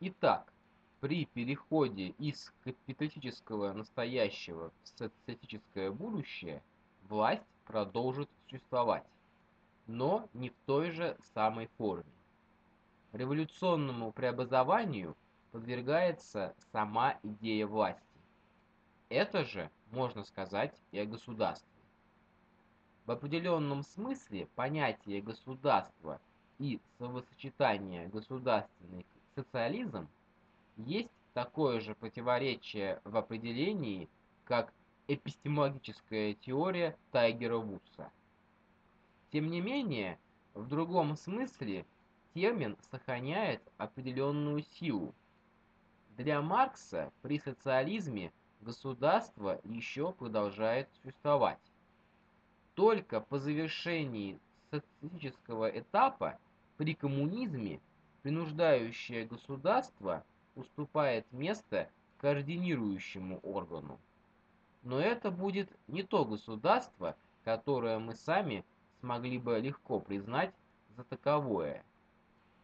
Итак, при переходе из капиталистического настоящего в социалистическое будущее власть продолжит существовать, но не в той же самой форме. Революционному преобразованию подвергается сама идея власти. Это же можно сказать и о государстве. В определенном смысле понятие государства и словосочетание государственный социализм есть такое же противоречие в определении, как эпистемологическая теория Тайгера Вудса. Тем не менее, в другом смысле термин сохраняет определенную силу. Для Маркса при социализме государство еще продолжает существовать. Только по завершении социалистического этапа при коммунизме принуждающее государство уступает место координирующему органу. Но это будет не то государство, которое мы сами смогли бы легко признать за таковое.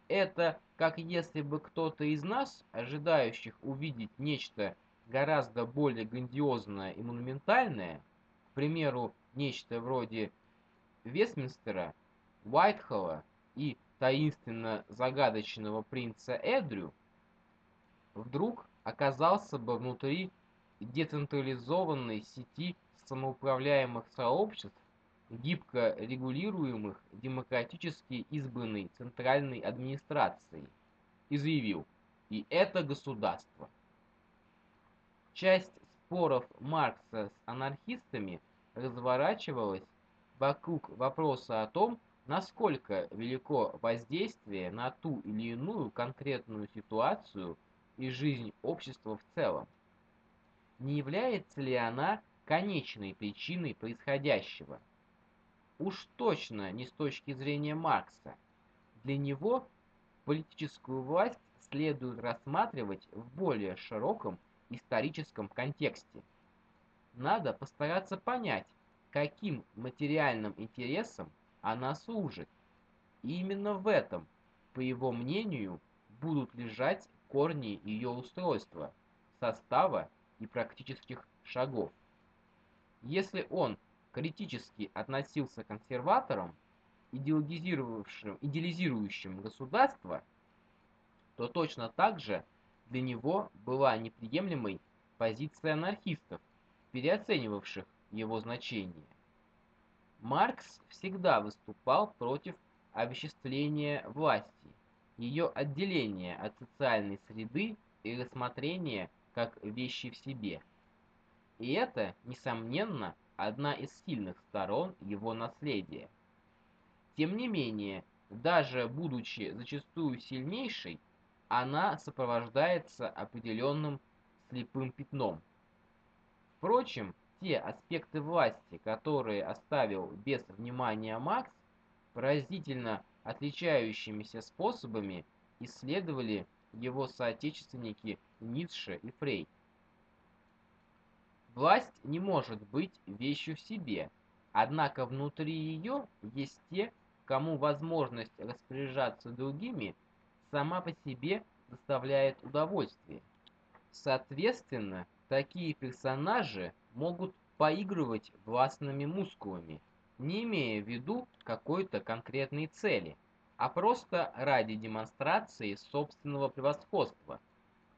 Это как если бы кто-то из нас, ожидающих увидеть нечто гораздо более грандиозное и монументальное, к примеру, нечто вроде Вестминстера, Уайтхолла и таинственно-загадочного принца Эдрю, вдруг оказался бы внутри децентрализованной сети самоуправляемых сообществ, гибко регулируемых демократически избранной центральной администрацией, и заявил «И это государство». Часть споров Маркса с анархистами разворачивалась вокруг вопроса о том, насколько велико воздействие на ту или иную конкретную ситуацию и жизнь общества в целом. Не является ли она конечной причиной происходящего? Уж точно не с точки зрения Маркса. Для него политическую власть следует рассматривать в более широком историческом контексте. Надо постараться понять, каким материальным интересам она служит. И именно в этом, по его мнению, будут лежать корни ее устройства, состава и практических шагов. Если он критически относился к консерваторам, идеализировавшим, идеализирующим государство, то точно так же для него была неприемлемой позиция анархистов, переоценивавших его значение. Маркс всегда выступал против обесчисления власти, ее отделения от социальной среды и рассмотрения как вещи в себе. И это, несомненно, одна из сильных сторон его наследия. Тем не менее, даже будучи зачастую сильнейшей, она сопровождается определенным слепым пятном. Впрочем, те аспекты власти, которые оставил без внимания Макс, поразительно отличающимися способами исследовали его соотечественники Ницше и Фрейд. Власть не может быть вещью в себе, однако внутри ее есть те, кому возможность распоряжаться другими сама по себе доставляет удовольствие. Соответственно, такие персонажи могут поигрывать властными мускулами, не имея в виду какой-то конкретной цели, а просто ради демонстрации собственного превосходства,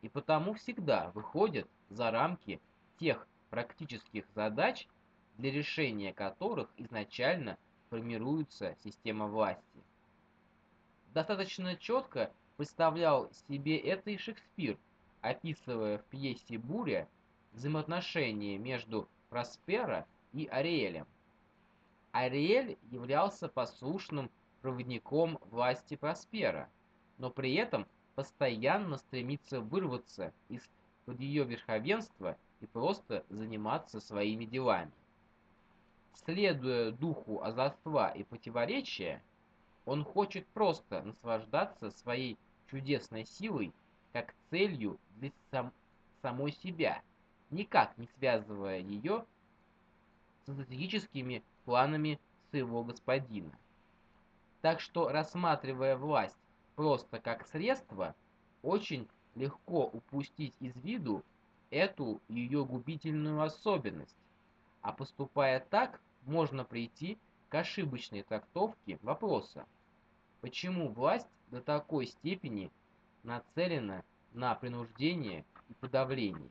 и потому всегда выходят за рамки тех практических задач, для решения которых изначально формируется система власти. Достаточно четко представлял себе это и Шекспир, описывая в пьесе «Буря» взаимоотношения между Проспера и Ариэлем. Ариэль являлся послушным проводником власти Проспера, но при этом постоянно стремится вырваться из-под ее верховенства и просто заниматься своими делами. Следуя духу озорства и противоречия, он хочет просто наслаждаться своей чудесной силой как целью для сам, самой себя – никак не связывая ее с стратегическими планами своего господина. Так что, рассматривая власть просто как средство, очень легко упустить из виду эту ее губительную особенность, а поступая так, можно прийти к ошибочной трактовке вопроса, почему власть до такой степени нацелена на принуждение и подавление.